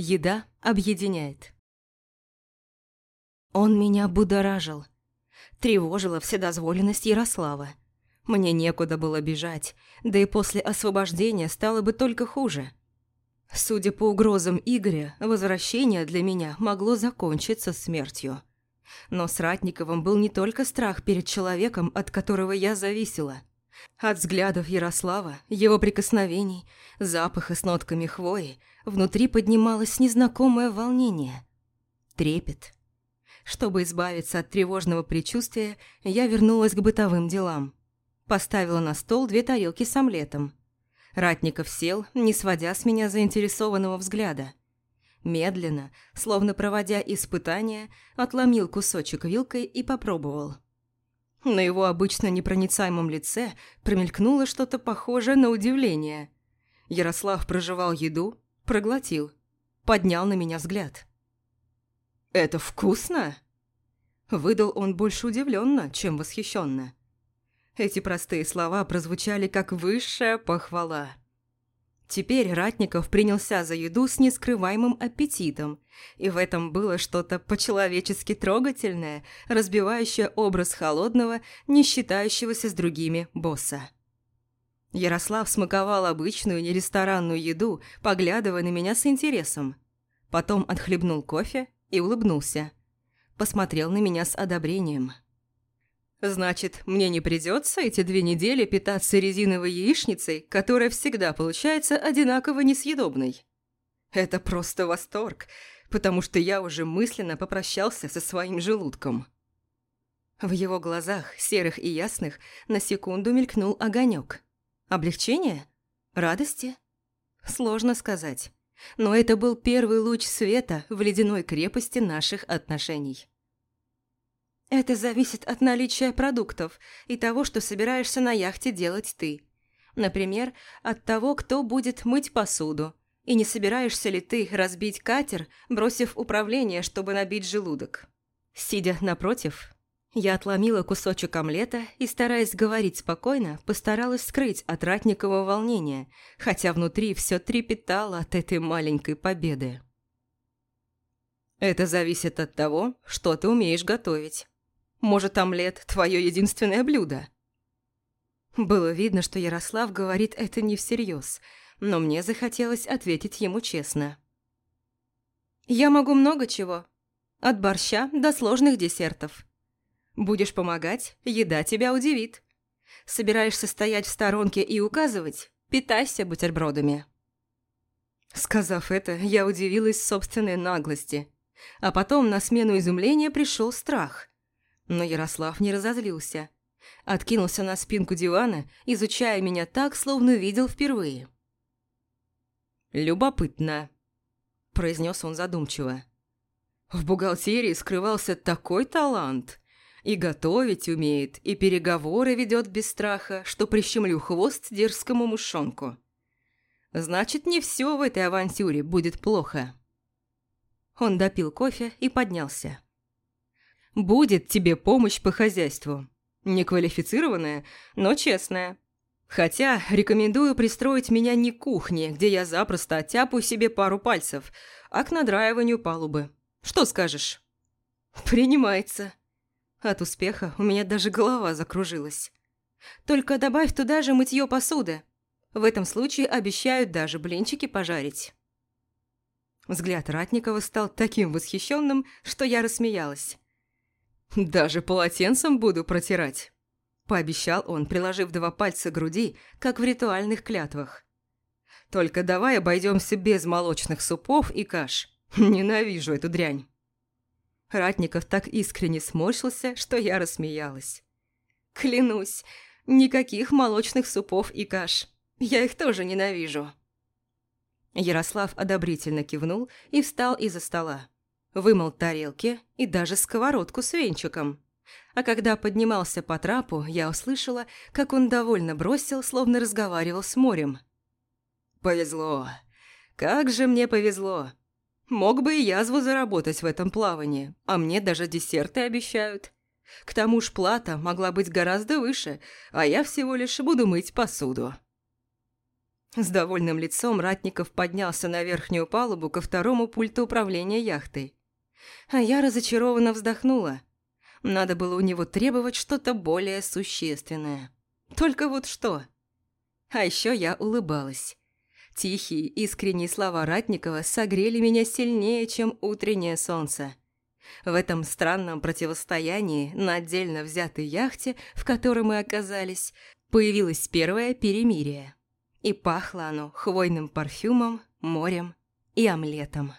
Еда объединяет. Он меня будоражил. Тревожила вседозволенность Ярослава. Мне некуда было бежать, да и после освобождения стало бы только хуже. Судя по угрозам Игоря, возвращение для меня могло закончиться смертью. Но с Ратниковым был не только страх перед человеком, от которого я зависела. От взглядов Ярослава, его прикосновений, запаха с нотками хвои, внутри поднималось незнакомое волнение. Трепет. Чтобы избавиться от тревожного предчувствия, я вернулась к бытовым делам. Поставила на стол две тарелки с омлетом. Ратников сел, не сводя с меня заинтересованного взгляда. Медленно, словно проводя испытания, отломил кусочек вилкой и попробовал. На его обычно непроницаемом лице промелькнуло что-то похожее на удивление. Ярослав прожевал еду, проглотил, поднял на меня взгляд. «Это вкусно?» Выдал он больше удивленно, чем восхищенно. Эти простые слова прозвучали как высшая похвала. Теперь Ратников принялся за еду с нескрываемым аппетитом, и в этом было что-то по-человечески трогательное, разбивающее образ холодного, не считающегося с другими босса. Ярослав смаковал обычную нересторанную еду, поглядывая на меня с интересом. Потом отхлебнул кофе и улыбнулся. Посмотрел на меня с одобрением. Значит, мне не придется эти две недели питаться резиновой яичницей, которая всегда получается одинаково несъедобной. Это просто восторг, потому что я уже мысленно попрощался со своим желудком. В его глазах, серых и ясных, на секунду мелькнул огонек. Облегчение? Радости? Сложно сказать. Но это был первый луч света в ледяной крепости наших отношений. Это зависит от наличия продуктов и того, что собираешься на яхте делать ты. Например, от того, кто будет мыть посуду. И не собираешься ли ты разбить катер, бросив управление, чтобы набить желудок. Сидя напротив, я отломила кусочек омлета и, стараясь говорить спокойно, постаралась скрыть от Ратникова волнение, хотя внутри все трепетало от этой маленькой победы. «Это зависит от того, что ты умеешь готовить», может, омлет – твое единственное блюдо?» Было видно, что Ярослав говорит это не всерьез, но мне захотелось ответить ему честно. «Я могу много чего. От борща до сложных десертов. Будешь помогать, еда тебя удивит. Собираешься стоять в сторонке и указывать – питайся бутербродами». Сказав это, я удивилась собственной наглости. А потом на смену изумления пришел страх. Но Ярослав не разозлился. Откинулся на спинку дивана, изучая меня так, словно видел впервые. «Любопытно», – произнес он задумчиво. «В бухгалтерии скрывался такой талант. И готовить умеет, и переговоры ведет без страха, что прищемлю хвост дерзкому мушонку. Значит, не все в этой авантюре будет плохо». Он допил кофе и поднялся. Будет тебе помощь по хозяйству. Неквалифицированная, но честная. Хотя рекомендую пристроить меня не к кухне, где я запросто оттяпаю себе пару пальцев, а к надраиванию палубы. Что скажешь? Принимается. От успеха у меня даже голова закружилась. Только добавь туда же мытье посуды. В этом случае обещают даже блинчики пожарить. Взгляд Ратникова стал таким восхищенным, что я рассмеялась. «Даже полотенцем буду протирать», – пообещал он, приложив два пальца к груди, как в ритуальных клятвах. «Только давай обойдемся без молочных супов и каш. Ненавижу эту дрянь». Ратников так искренне сморщился, что я рассмеялась. «Клянусь, никаких молочных супов и каш. Я их тоже ненавижу». Ярослав одобрительно кивнул и встал из-за стола вымыл тарелки и даже сковородку с венчиком. А когда поднимался по трапу, я услышала, как он довольно бросил, словно разговаривал с морем. «Повезло. Как же мне повезло. Мог бы и язву заработать в этом плавании, а мне даже десерты обещают. К тому ж плата могла быть гораздо выше, а я всего лишь буду мыть посуду». С довольным лицом Ратников поднялся на верхнюю палубу ко второму пульту управления яхтой. А я разочарованно вздохнула. Надо было у него требовать что-то более существенное. Только вот что? А еще я улыбалась. Тихие, искренние слова Ратникова согрели меня сильнее, чем утреннее солнце. В этом странном противостоянии на отдельно взятой яхте, в которой мы оказались, появилось первое перемирие. И пахло оно хвойным парфюмом, морем и омлетом.